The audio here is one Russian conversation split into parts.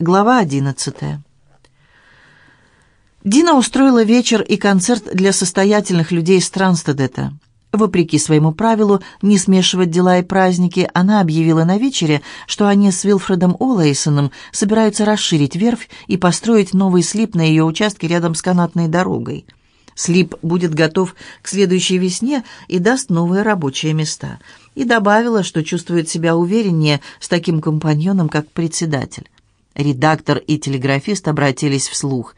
Глава одиннадцатая. Дина устроила вечер и концерт для состоятельных людей Странстедета. Вопреки своему правилу не смешивать дела и праздники, она объявила на вечере, что они с Вилфредом Олэйсоном собираются расширить верфь и построить новый слип на ее участке рядом с канатной дорогой. Слип будет готов к следующей весне и даст новые рабочие места. И добавила, что чувствует себя увереннее с таким компаньоном, как председатель. Редактор и телеграфист обратились вслух.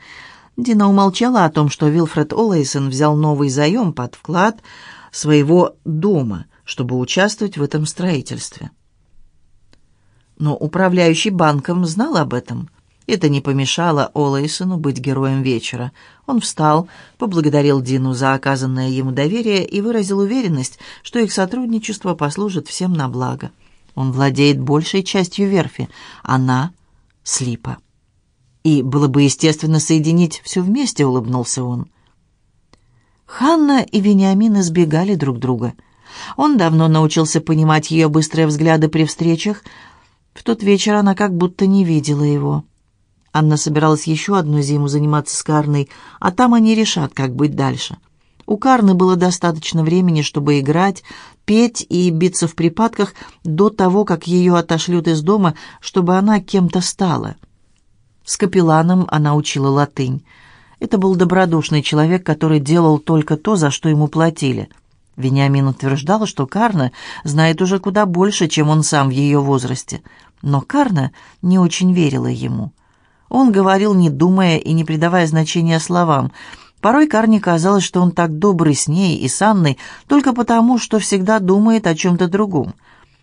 Дина умолчала о том, что Вилфред Олэйсон взял новый заем под вклад – своего дома, чтобы участвовать в этом строительстве. Но управляющий банком знал об этом. Это не помешало Олэйсону быть героем вечера. Он встал, поблагодарил Дину за оказанное ему доверие и выразил уверенность, что их сотрудничество послужит всем на благо. Он владеет большей частью верфи, она — слипа. И было бы естественно соединить все вместе, улыбнулся он. Ханна и Вениамин избегали друг друга. Он давно научился понимать ее быстрые взгляды при встречах. В тот вечер она как будто не видела его. Анна собиралась еще одну зиму заниматься с Карной, а там они решат, как быть дальше. У Карны было достаточно времени, чтобы играть, петь и биться в припадках до того, как ее отошлют из дома, чтобы она кем-то стала. С капелланом она учила латынь. Это был добродушный человек, который делал только то, за что ему платили. Вениамин утверждал, что Карна знает уже куда больше, чем он сам в ее возрасте. Но Карна не очень верила ему. Он говорил, не думая и не придавая значения словам. Порой Карне казалось, что он так добрый с ней и с Анной только потому, что всегда думает о чем-то другом.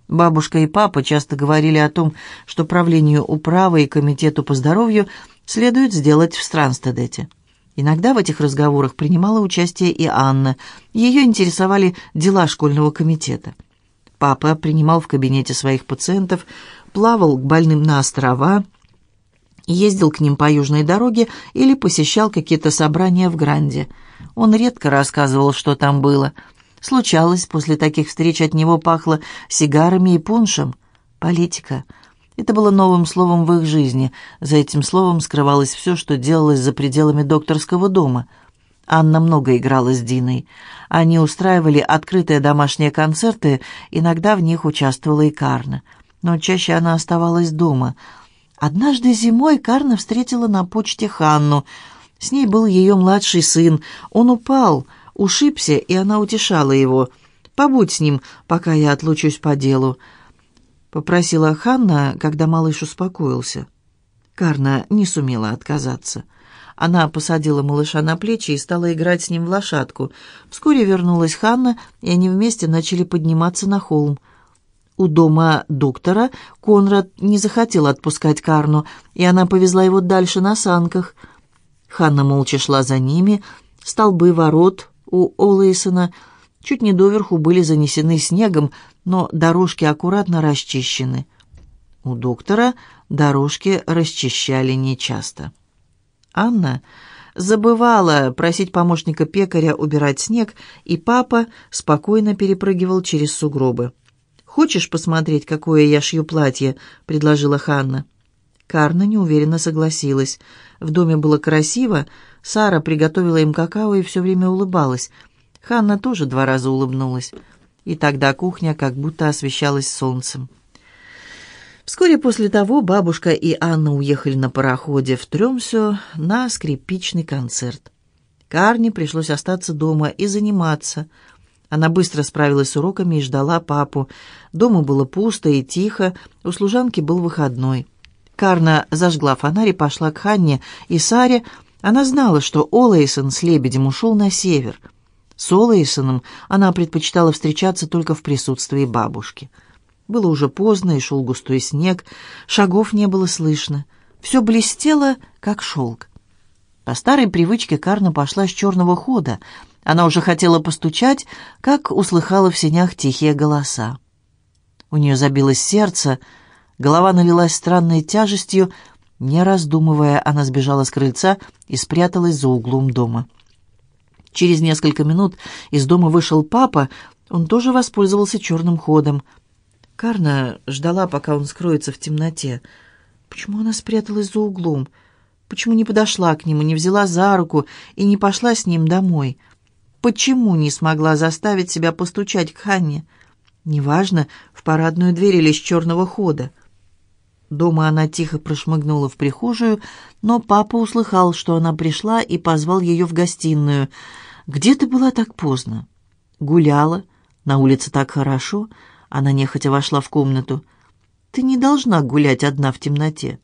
Бабушка и папа часто говорили о том, что правлению управы и комитету по здоровью следует сделать в Странстедете. Иногда в этих разговорах принимала участие и Анна. Ее интересовали дела школьного комитета. Папа принимал в кабинете своих пациентов, плавал к больным на острова, ездил к ним по южной дороге или посещал какие-то собрания в Гранде. Он редко рассказывал, что там было. Случалось, после таких встреч от него пахло сигарами и пуншем. Политика — это было новым словом в их жизни. За этим словом скрывалось все, что делалось за пределами докторского дома. Анна много играла с Диной. Они устраивали открытые домашние концерты, иногда в них участвовала и Карна. Но чаще она оставалась дома. Однажды зимой Карна встретила на почте Ханну. С ней был ее младший сын. Он упал, ушибся, и она утешала его. «Побудь с ним, пока я отлучусь по делу». — попросила Ханна, когда малыш успокоился. Карна не сумела отказаться. Она посадила малыша на плечи и стала играть с ним в лошадку. Вскоре вернулась Ханна, и они вместе начали подниматься на холм. У дома доктора Конрад не захотел отпускать Карну, и она повезла его дальше на санках. Ханна молча шла за ними. Столбы ворот у Олэйсона чуть не доверху были занесены снегом, но дорожки аккуратно расчищены. У доктора дорожки расчищали нечасто. Анна забывала просить помощника пекаря убирать снег, и папа спокойно перепрыгивал через сугробы. «Хочешь посмотреть, какое я шью платье?» — предложила Ханна. Карна неуверенно согласилась. В доме было красиво, Сара приготовила им какао и все время улыбалась. Ханна тоже два раза улыбнулась и тогда кухня как будто освещалась солнцем. Вскоре после того бабушка и Анна уехали на пароходе в Трёмсё на скрипичный концерт. Карне пришлось остаться дома и заниматься. Она быстро справилась с уроками и ждала папу. Дома было пусто и тихо, у служанки был выходной. Карна зажгла фонарь и пошла к Ханне и Саре. Она знала, что Олэйсон с лебедем ушел на север — с Олэйсоном она предпочитала встречаться только в присутствии бабушки. Было уже поздно, и шел густой снег, шагов не было слышно. Все блестело, как шелк. По старой привычке Карна пошла с черного хода. Она уже хотела постучать, как услыхала в сенях тихие голоса. У нее забилось сердце, голова налилась странной тяжестью. Не раздумывая, она сбежала с крыльца и спряталась за углом дома. Через несколько минут из дома вышел папа, он тоже воспользовался черным ходом. Карна ждала, пока он скроется в темноте. Почему она спряталась за углом? Почему не подошла к нему, не взяла за руку и не пошла с ним домой? Почему не смогла заставить себя постучать к Ханне? Неважно, в парадную дверь или с черного хода. Дома она тихо прошмыгнула в прихожую, но папа услыхал, что она пришла, и позвал ее в гостиную. «Где ты была так поздно?» «Гуляла. На улице так хорошо». Она нехотя вошла в комнату. «Ты не должна гулять одна в темноте».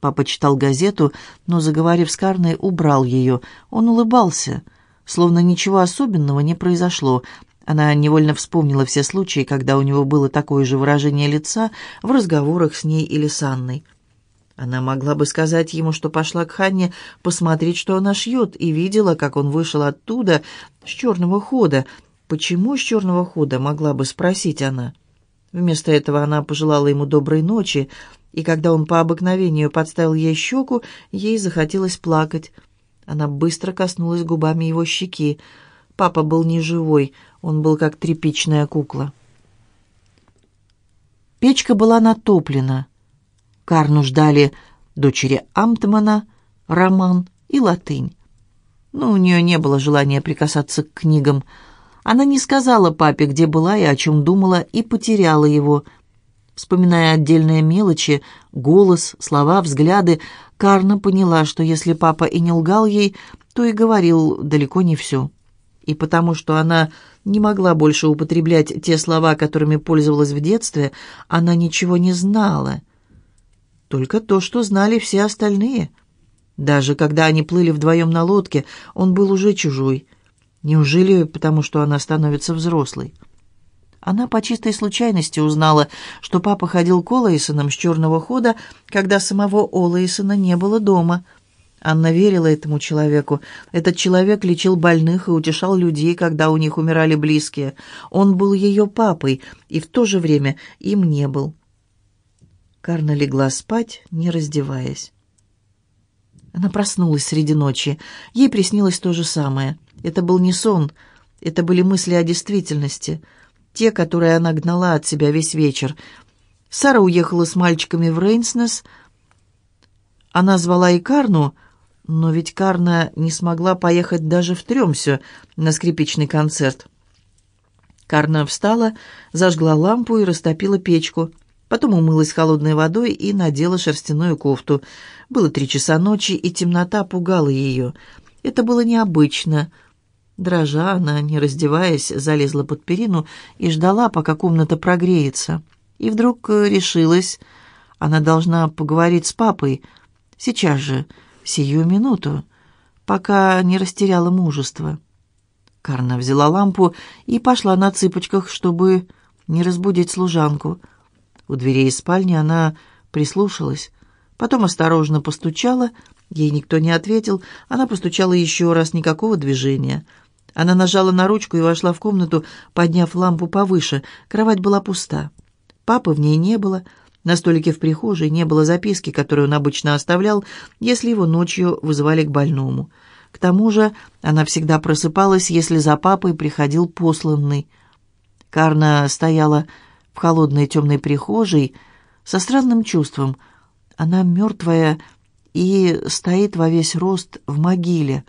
Папа читал газету, но, заговорив с Карной, убрал ее. Он улыбался, словно ничего особенного не произошло, она невольно вспомнила все случаи, когда у него было такое же выражение лица в разговорах с ней или с Анной. Она могла бы сказать ему, что пошла к Ханне посмотреть, что она шьет, и видела, как он вышел оттуда с черного хода. Почему с черного хода, могла бы спросить она. Вместо этого она пожелала ему доброй ночи, и когда он по обыкновению подставил ей щеку, ей захотелось плакать. Она быстро коснулась губами его щеки. Папа был не живой, он был как тряпичная кукла. Печка была натоплена. Карну ждали дочери Амтмана, роман и латынь. Но у нее не было желания прикасаться к книгам. Она не сказала папе, где была и о чем думала, и потеряла его. Вспоминая отдельные мелочи, голос, слова, взгляды, Карна поняла, что если папа и не лгал ей, то и говорил далеко не все и потому что она не могла больше употреблять те слова, которыми пользовалась в детстве, она ничего не знала. Только то, что знали все остальные. Даже когда они плыли вдвоем на лодке, он был уже чужой. Неужели потому, что она становится взрослой? Она по чистой случайности узнала, что папа ходил к Олэйсонам с черного хода, когда самого Олэйсона не было дома — Анна верила этому человеку. Этот человек лечил больных и утешал людей, когда у них умирали близкие. Он был ее папой, и в то же время им не был. Карна легла спать, не раздеваясь. Она проснулась среди ночи. Ей приснилось то же самое. Это был не сон, это были мысли о действительности. Те, которые она гнала от себя весь вечер. Сара уехала с мальчиками в Рейнснес. Она звала и Карну, но ведь Карна не смогла поехать даже в Трёмсё на скрипичный концерт. Карна встала, зажгла лампу и растопила печку. Потом умылась холодной водой и надела шерстяную кофту. Было три часа ночи, и темнота пугала ее. Это было необычно. Дрожа, она, не раздеваясь, залезла под перину и ждала, пока комната прогреется. И вдруг э, решилась, она должна поговорить с папой. Сейчас же, сию минуту, пока не растеряла мужество. Карна взяла лампу и пошла на цыпочках, чтобы не разбудить служанку. У дверей спальни она прислушалась, потом осторожно постучала, ей никто не ответил, она постучала еще раз, никакого движения. Она нажала на ручку и вошла в комнату, подняв лампу повыше, кровать была пуста. Папы в ней не было, на столике в прихожей не было записки, которую он обычно оставлял, если его ночью вызывали к больному. К тому же она всегда просыпалась, если за папой приходил посланный. Карна стояла в холодной темной прихожей со странным чувством. Она мертвая и стоит во весь рост в могиле.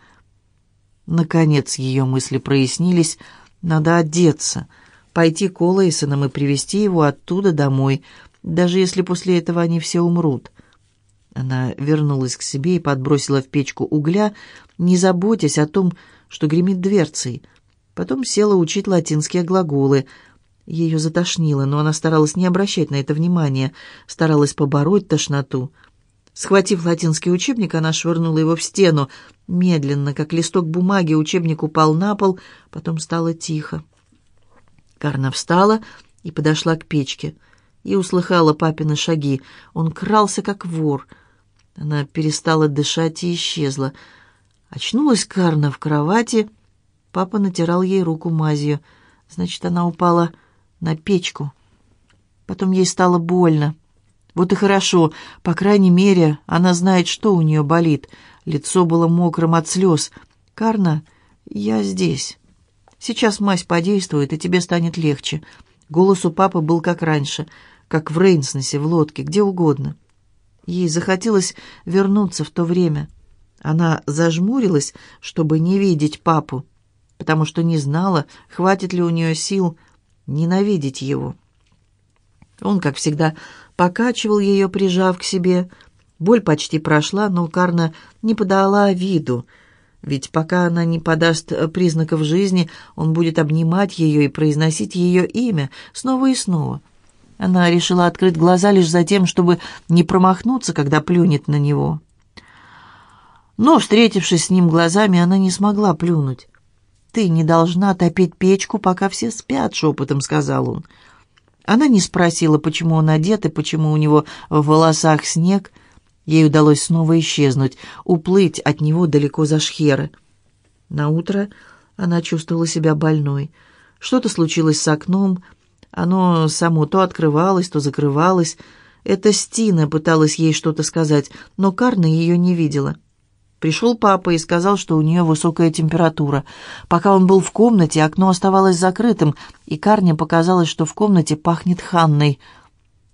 Наконец ее мысли прояснились. Надо одеться, пойти к Олэйсонам и привезти его оттуда домой — даже если после этого они все умрут. Она вернулась к себе и подбросила в печку угля, не заботясь о том, что гремит дверцей. Потом села учить латинские глаголы. Ее затошнило, но она старалась не обращать на это внимания, старалась побороть тошноту. Схватив латинский учебник, она швырнула его в стену. Медленно, как листок бумаги, учебник упал на пол, потом стало тихо. Карна встала и подошла к печке и услыхала папины шаги. Он крался, как вор. Она перестала дышать и исчезла. Очнулась Карна в кровати. Папа натирал ей руку мазью. Значит, она упала на печку. Потом ей стало больно. Вот и хорошо, по крайней мере, она знает, что у нее болит. Лицо было мокрым от слез. «Карна, я здесь. Сейчас мазь подействует, и тебе станет легче». Голос у папы был как раньше — как в Рейнснесе, в лодке, где угодно. Ей захотелось вернуться в то время. Она зажмурилась, чтобы не видеть папу, потому что не знала, хватит ли у нее сил ненавидеть его. Он, как всегда, покачивал ее, прижав к себе. Боль почти прошла, но Карна не подала виду, ведь пока она не подаст признаков жизни, он будет обнимать ее и произносить ее имя снова и снова. Она решила открыть глаза лишь за тем, чтобы не промахнуться, когда плюнет на него. Но, встретившись с ним глазами, она не смогла плюнуть. «Ты не должна топить печку, пока все спят», — шепотом сказал он. Она не спросила, почему он одет и почему у него в волосах снег. Ей удалось снова исчезнуть, уплыть от него далеко за шхеры. утро она чувствовала себя больной. Что-то случилось с окном. Оно само то открывалось, то закрывалось. Это Стина пыталась ей что-то сказать, но Карна ее не видела. Пришел папа и сказал, что у нее высокая температура. Пока он был в комнате, окно оставалось закрытым, и Карне показалось, что в комнате пахнет Ханной.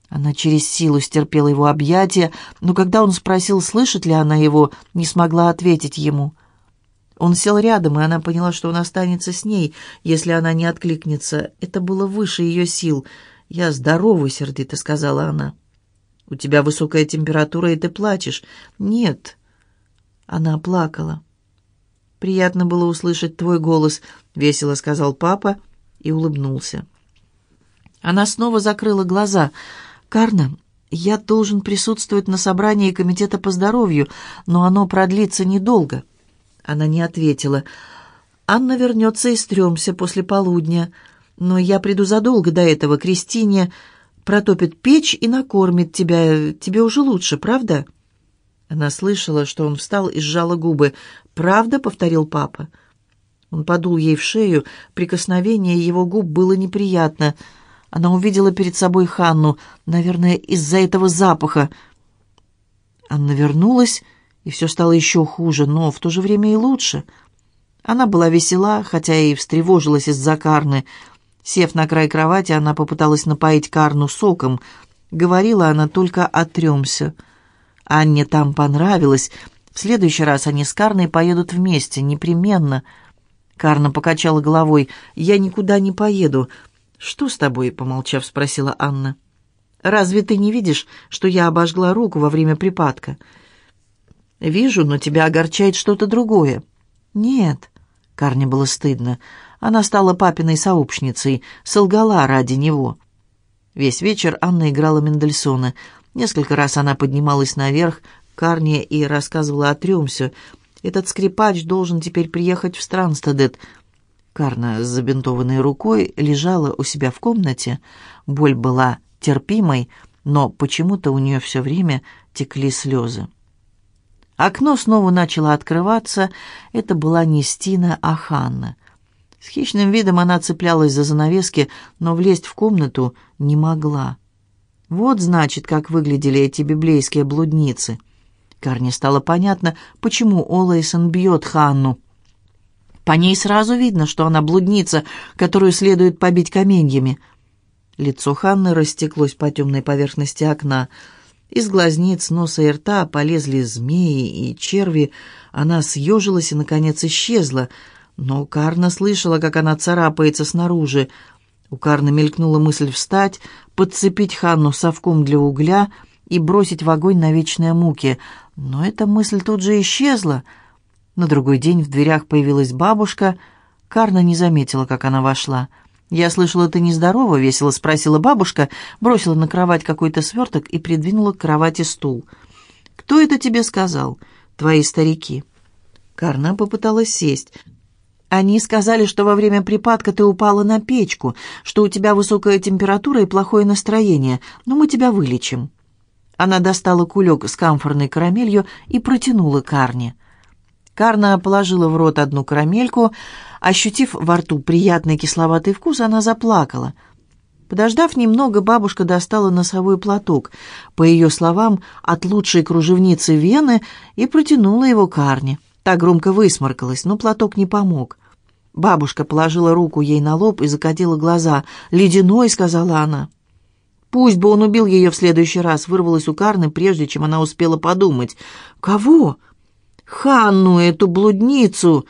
Она через силу стерпела его объятия, но когда он спросил, слышит ли она его, не смогла ответить ему. Он сел рядом, и она поняла, что он останется с ней, если она не откликнется. Это было выше ее сил. «Я здорова», — сердито сказала она. «У тебя высокая температура, и ты плачешь». «Нет, она плакала. «Приятно было услышать твой голос», — весело сказал папа и улыбнулся. Она снова закрыла глаза. «Карна, я должен присутствовать на собрании комитета по здоровью, но оно продлится недолго». Она не ответила. «Анна вернется из Тремся после полудня, но я приду задолго до этого. Кристине протопит печь и накормит тебя. Тебе уже лучше, правда?» Она слышала, что он встал и сжала губы. «Правда?» — повторил папа. Он подул ей в шею. Прикосновение его губ было неприятно. Она увидела перед собой Ханну, наверное, из-за этого запаха. Анна вернулась, и все стало еще хуже, но в то же время и лучше. Она была весела, хотя и встревожилась из-за Карны. Сев на край кровати, она попыталась напоить Карну соком. Говорила она только о Тремсе — Анне там понравилось. В следующий раз они с Карной поедут вместе, непременно. Карна покачала головой. «Я никуда не поеду». «Что с тобой?» — помолчав, спросила Анна. «Разве ты не видишь, что я обожгла руку во время припадка?» «Вижу, но тебя огорчает что-то другое». «Нет». Карне было стыдно. Она стала папиной сообщницей, солгала ради него. Весь вечер Анна играла Мендельсона — Несколько раз она поднималась наверх к Карне и рассказывала о Трюмсе. «Этот скрипач должен теперь приехать в Странстедет». Карна с забинтованной рукой лежала у себя в комнате. Боль была терпимой, но почему-то у нее все время текли слезы. Окно снова начало открываться. Это была не Стина, а Ханна. С хищным видом она цеплялась за занавески, но влезть в комнату не могла. Вот, значит, как выглядели эти библейские блудницы. Карне стало понятно, почему Олэйсон бьет Ханну. По ней сразу видно, что она блудница, которую следует побить каменьями. Лицо Ханны растеклось по темной поверхности окна. Из глазниц, носа и рта полезли змеи и черви. Она съежилась и, наконец, исчезла. Но Карна слышала, как она царапается снаружи. У Карны мелькнула мысль встать, подцепить Ханну совком для угля и бросить в огонь на вечные муки. Но эта мысль тут же исчезла. На другой день в дверях появилась бабушка. Карна не заметила, как она вошла. «Я слышала, ты нездорова?» — весело спросила бабушка, бросила на кровать какой-то сверток и придвинула к кровати стул. «Кто это тебе сказал?» «Твои старики». Карна попыталась сесть. Они сказали, что во время припадка ты упала на печку, что у тебя высокая температура и плохое настроение, но мы тебя вылечим». Она достала кулек с камфорной карамелью и протянула Карне. Карна положила в рот одну карамельку. Ощутив во рту приятный кисловатый вкус, она заплакала. Подождав немного, бабушка достала носовой платок, по ее словам, от лучшей кружевницы Вены, и протянула его Карне. Та громко высморкалась, но платок не помог. Бабушка положила руку ей на лоб и закатила глаза. «Ледяной», — сказала она. Пусть бы он убил ее в следующий раз, вырвалась у Карны, прежде чем она успела подумать. «Кого?» «Ханну, эту блудницу!»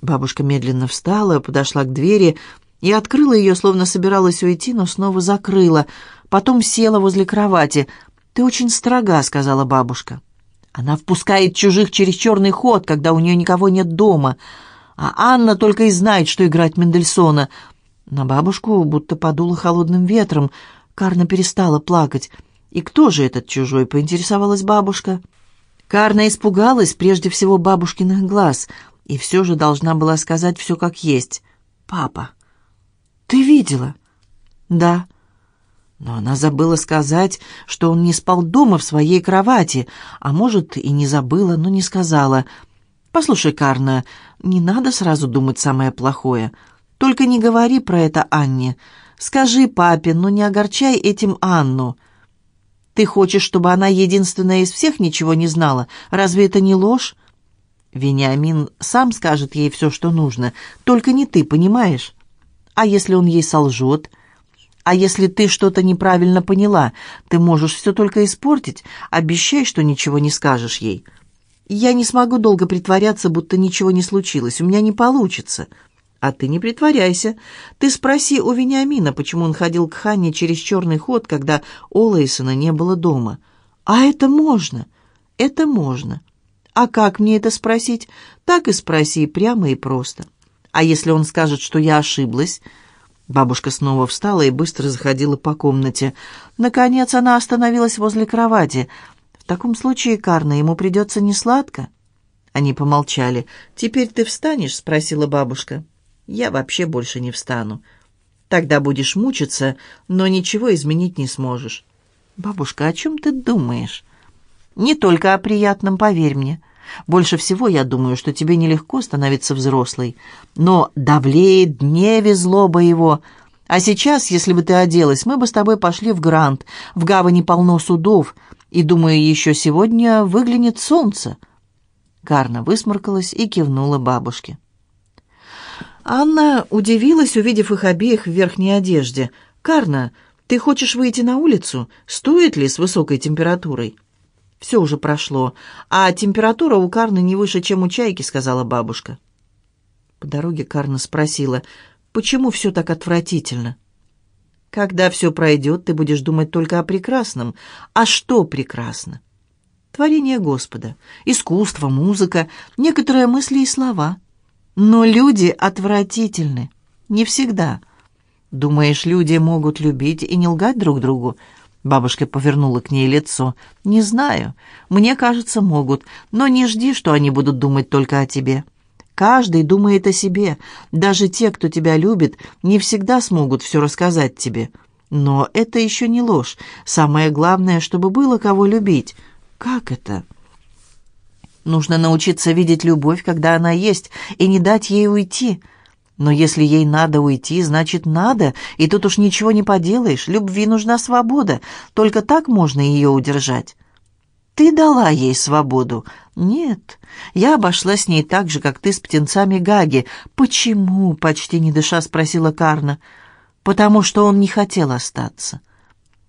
Бабушка медленно встала, подошла к двери и открыла ее, словно собиралась уйти, но снова закрыла. Потом села возле кровати. «Ты очень строга», — сказала бабушка. «Она впускает чужих через черный ход, когда у нее никого нет дома. А Анна только и знает, что играть Мендельсона». На бабушку будто подуло холодным ветром. Карна перестала плакать. «И кто же этот чужой?» — поинтересовалась бабушка. Карна испугалась прежде всего бабушкиных глаз и все же должна была сказать все как есть. «Папа, ты видела?» «Да». Но она забыла сказать, что он не спал дома в своей кровати, а может, и не забыла, но не сказала. «Послушай, Карна, не надо сразу думать самое плохое. Только не говори про это Анне. Скажи папе, но не огорчай этим Анну. Ты хочешь, чтобы она единственная из всех ничего не знала? Разве это не ложь?» Вениамин сам скажет ей все, что нужно, только не ты, понимаешь? А если он ей солжет?» А если ты что-то неправильно поняла, ты можешь все только испортить. Обещай, что ничего не скажешь ей. Я не смогу долго притворяться, будто ничего не случилось. У меня не получится. А ты не притворяйся. Ты спроси у Вениамина, почему он ходил к Ханне через черный ход, когда Олэйсона не было дома. А это можно. Это можно. А как мне это спросить? Так и спроси, прямо и просто. А если он скажет, что я ошиблась... Бабушка снова встала и быстро заходила по комнате. Наконец она остановилась возле кровати. «В таком случае, Карна, ему придется несладко?» Они помолчали. «Теперь ты встанешь?» — спросила бабушка. «Я вообще больше не встану. Тогда будешь мучиться, но ничего изменить не сможешь». «Бабушка, о чем ты думаешь?» «Не только о приятном, поверь мне. Больше всего я думаю, что тебе нелегко становиться взрослой. Но давлеет дневе злоба его. А сейчас, если бы ты оделась, мы бы с тобой пошли в Грант. В гавани полно судов. И, думаю, еще сегодня выглянет солнце». Карна высморкалась и кивнула бабушке. Анна удивилась, увидев их обеих в верхней одежде. «Карна, ты хочешь выйти на улицу? Стоит ли с высокой температурой?» Все уже прошло, а температура у Карны не выше, чем у чайки», — сказала бабушка. По дороге Карна спросила, «Почему все так отвратительно?» «Когда все пройдет, ты будешь думать только о прекрасном. А что прекрасно?» «Творение Господа, искусство, музыка, некоторые мысли и слова. Но люди отвратительны. Не всегда. Думаешь, люди могут любить и не лгать друг другу?» Бабушка повернула к ней лицо. «Не знаю. Мне кажется, могут. Но не жди, что они будут думать только о тебе. Каждый думает о себе. Даже те, кто тебя любит, не всегда смогут все рассказать тебе. Но это еще не ложь. Самое главное, чтобы было кого любить. Как это?» Нужно научиться видеть любовь, когда она есть, и не дать ей уйти. Но если ей надо уйти, значит надо, и тут уж ничего не поделаешь. Любви нужна свобода, только так можно ее удержать. Ты дала ей свободу. Нет, я обошла с ней так же, как ты с птенцами Гаги. Почему? Почти не дыша спросила Карна. Потому что он не хотел остаться.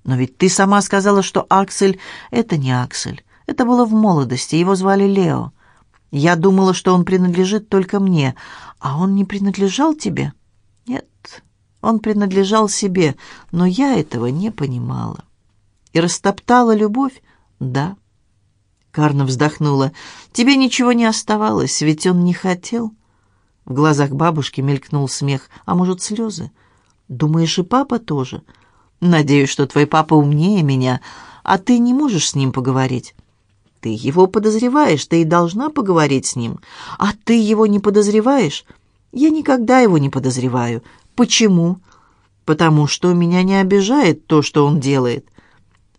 Но ведь ты сама сказала, что Аксель — это не Аксель. Это было в молодости, его звали Лео. Я думала, что он принадлежит только мне, а он не принадлежал тебе? Нет, он принадлежал себе, но я этого не понимала. И растоптала любовь? Да. Карна вздохнула. Тебе ничего не оставалось, ведь он не хотел. В глазах бабушки мелькнул смех, а может, слезы. Думаешь, и папа тоже? Надеюсь, что твой папа умнее меня, а ты не можешь с ним поговорить. Ты его подозреваешь, ты и должна поговорить с ним. А ты его не подозреваешь? Я никогда его не подозреваю. Почему? Потому что меня не обижает то, что он делает.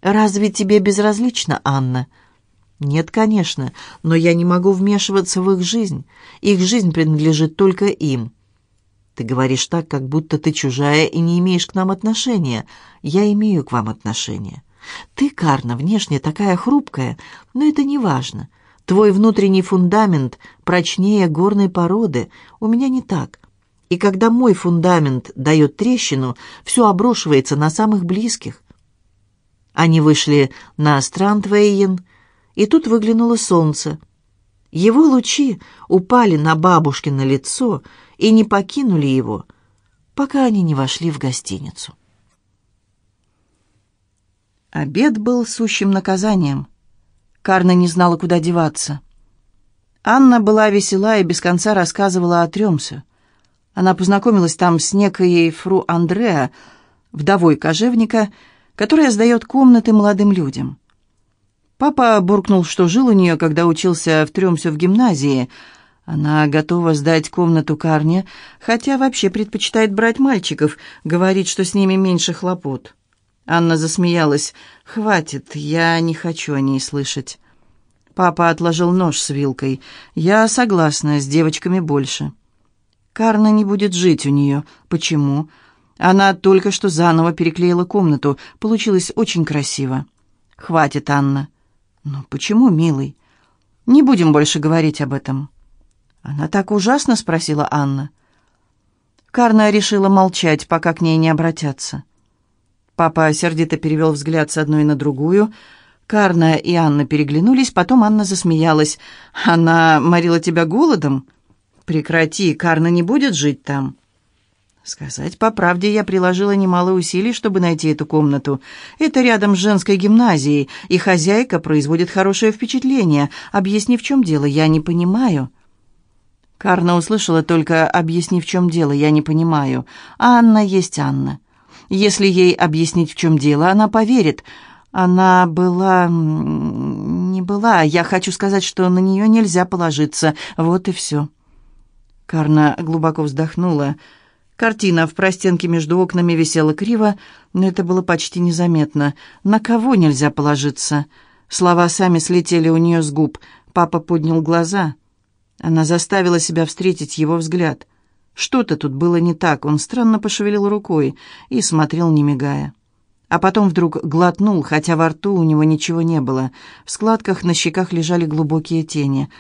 Разве тебе безразлично, Анна? Нет, конечно, но я не могу вмешиваться в их жизнь. Их жизнь принадлежит только им. Ты говоришь так, как будто ты чужая и не имеешь к нам отношения. Я имею к вам отношения. Ты, Карна, внешне такая хрупкая, но это не важно. Твой внутренний фундамент прочнее горной породы. У меня не так. И когда мой фундамент дает трещину, все обрушивается на самых близких. Они вышли на Странтвейен, и тут выглянуло солнце. Его лучи упали на бабушкино лицо и не покинули его, пока они не вошли в гостиницу. Обед был сущим наказанием. Карна не знала, куда деваться. Анна была весела и без конца рассказывала о Тремсе. Она познакомилась там с некой фру Андреа, вдовой кожевника, которая сдает комнаты молодым людям. Папа буркнул, что жил у нее, когда учился в Тремсе в гимназии. Она готова сдать комнату Карне, хотя вообще предпочитает брать мальчиков, говорит, что с ними меньше хлопот. Анна засмеялась. «Хватит, я не хочу о ней слышать». Папа отложил нож с вилкой. «Я согласна, с девочками больше». Карна не будет жить у нее. Почему? Она только что заново переклеила комнату. Получилось очень красиво. Хватит, Анна. Ну почему, милый? Не будем больше говорить об этом. Она так ужасно спросила Анна. Карна решила молчать, пока к ней не обратятся. Папа сердито перевел взгляд с одной на другую. Карна и Анна переглянулись, потом Анна засмеялась. «Она морила тебя голодом?» «Прекрати, Карна не будет жить там». Сказать по правде, я приложила немало усилий, чтобы найти эту комнату. Это рядом с женской гимназией, и хозяйка производит хорошее впечатление. Объясни, в чем дело, я не понимаю». Карна услышала только «объясни, в чем дело, я не понимаю». Анна есть Анна. Если ей объяснить, в чем дело, она поверит. Она была... не была. Я хочу сказать, что на нее нельзя положиться. Вот и все. Карна глубоко вздохнула. Картина в простенке между окнами висела криво, но это было почти незаметно. На кого нельзя положиться? Слова сами слетели у нее с губ. Папа поднял глаза. Она заставила себя встретить его взгляд. Что-то тут было не так. Он странно пошевелил рукой и смотрел, не мигая. А потом вдруг глотнул, хотя во рту у него ничего не было. В складках на щеках лежали глубокие тени.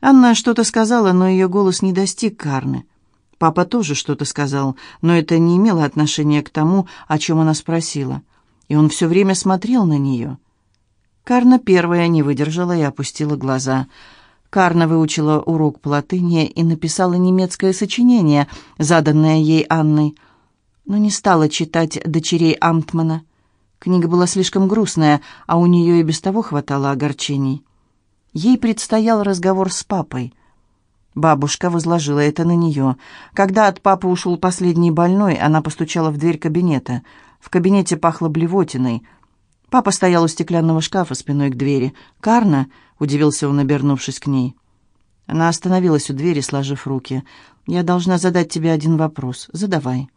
Анна что-то сказала, но ее голос не достиг Карны. Папа тоже что-то сказал, но это не имело отношения к тому, о чем она спросила. И он все время смотрел на нее. Карна первая не выдержала и опустила глаза — Карна выучила урок по латыни и написала немецкое сочинение, заданное ей Анной, но не стала читать «Дочерей Амтмана». Книга была слишком грустная, а у нее и без того хватало огорчений. Ей предстоял разговор с папой. Бабушка возложила это на нее. Когда от папы ушел последний больной, она постучала в дверь кабинета. В кабинете пахло блевотиной. Папа стоял у стеклянного шкафа спиной к двери. «Карна?» Удивился он, обернувшись к ней. Она остановилась у двери, сложив руки. «Я должна задать тебе один вопрос. Задавай».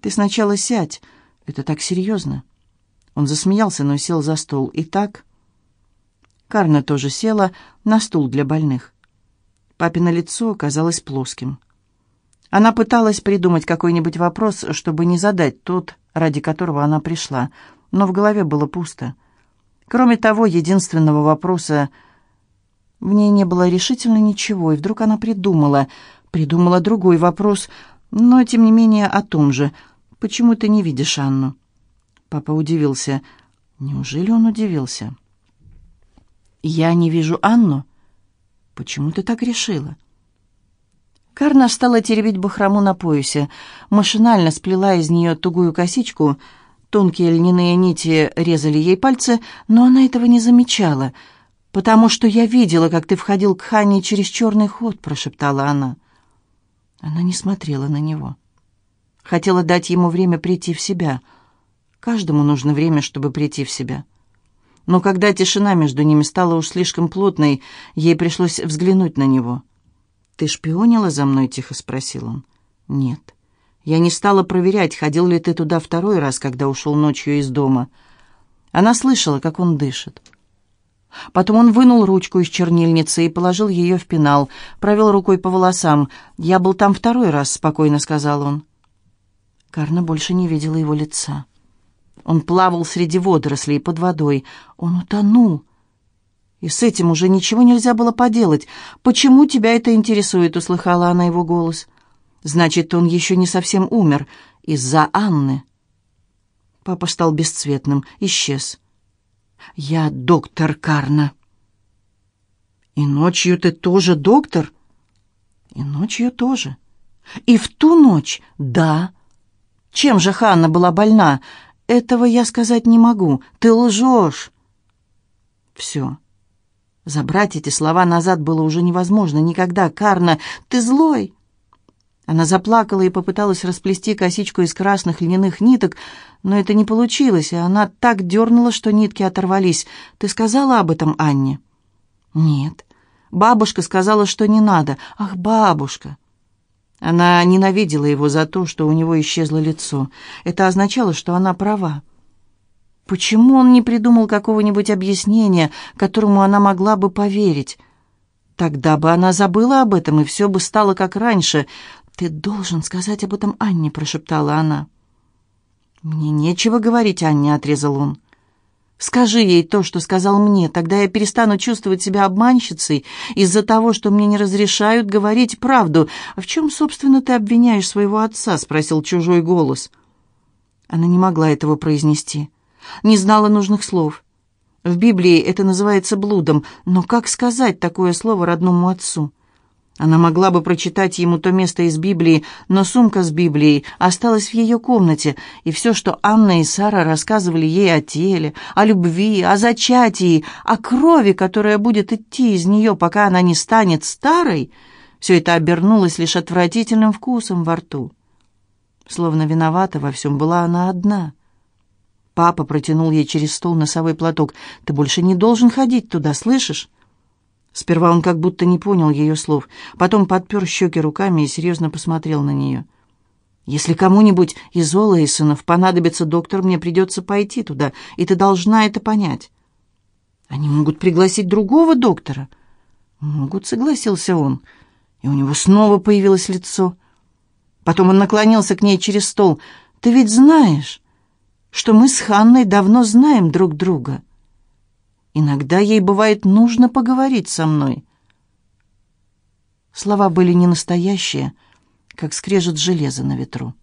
«Ты сначала сядь. Это так серьезно». Он засмеялся, но сел за стол. «Итак...» Карна тоже села на стул для больных. Папино лицо казалось плоским. Она пыталась придумать какой-нибудь вопрос, чтобы не задать тот, ради которого она пришла, но в голове было пусто. Кроме того, единственного вопроса в ней не было решительно ничего, и вдруг она придумала, придумала другой вопрос, но, тем не менее, о том же. «Почему ты не видишь Анну?» Папа удивился. Неужели он удивился? «Я не вижу Анну? Почему ты так решила?» Карна стала теребить бахрому на поясе, машинально сплела из нее тугую косичку. Тонкие льняные нити резали ей пальцы, но она этого не замечала — «Потому что я видела, как ты входил к Хане через черный ход», — прошептала она. Она не смотрела на него. Хотела дать ему время прийти в себя. Каждому нужно время, чтобы прийти в себя. Но когда тишина между ними стала уж слишком плотной, ей пришлось взглянуть на него. «Ты шпионила за мной?» — тихо спросил он. «Нет. Я не стала проверять, ходил ли ты туда второй раз, когда ушел ночью из дома». Она слышала, как он дышит. Потом он вынул ручку из чернильницы и положил ее в пенал, провел рукой по волосам. «Я был там второй раз», — спокойно сказал он. Карна больше не видела его лица. Он плавал среди водорослей под водой. Он утонул. И с этим уже ничего нельзя было поделать. «Почему тебя это интересует?» — услыхала она его голос. «Значит, он еще не совсем умер. Из-за Анны». Папа стал бесцветным, исчез. «Я доктор Карна». «И ночью ты тоже доктор?» «И ночью тоже». «И в ту ночь?» «Да». «Чем же Ханна была больна?» «Этого я сказать не могу. Ты лжешь». «Все». Забрать эти слова назад было уже невозможно. Никогда. «Карна, ты злой!» Она заплакала и попыталась расплести косичку из красных льняных ниток, но это не получилось, и она так дернула, что нитки оторвались. «Ты сказала об этом Анне?» «Нет. Бабушка сказала, что не надо. Ах, бабушка!» Она ненавидела его за то, что у него исчезло лицо. Это означало, что она права. Почему он не придумал какого-нибудь объяснения, которому она могла бы поверить? Тогда бы она забыла об этом, и все бы стало как раньше. «Ты должен сказать об этом Анне», — прошептала она. «Мне нечего говорить Анне», — отрезал он. «Скажи ей то, что сказал мне, тогда я перестану чувствовать себя обманщицей из-за того, что мне не разрешают говорить правду. А в чем, собственно, ты обвиняешь своего отца?» — спросил чужой голос. Она не могла этого произнести, не знала нужных слов. В Библии это называется блудом, но как сказать такое слово родному отцу? Она могла бы прочитать ему то место из Библии, но сумка с Библией осталась в ее комнате, и все, что Анна и Сара рассказывали ей о теле, о любви, о зачатии, о крови, которая будет идти из нее, пока она не станет старой, все это обернулось лишь отвратительным вкусом во рту. Словно виновата во всем была она одна. Папа протянул ей через стол носовой платок. «Ты больше не должен ходить туда, слышишь?» Сперва он как будто не понял ее слов, потом подпер щеки руками и серьезно посмотрел на нее. «Если кому-нибудь из Олэйсонов понадобится доктор, мне придется пойти туда, и ты должна это понять». «Они могут пригласить другого доктора?» «Могут», — согласился он, и у него снова появилось лицо. Потом он наклонился к ней через стол. «Ты ведь знаешь, что мы с Ханной давно знаем друг друга». Иногда ей бывает нужно поговорить со мной. Слова были не настоящие, как скрежет железа на ветру.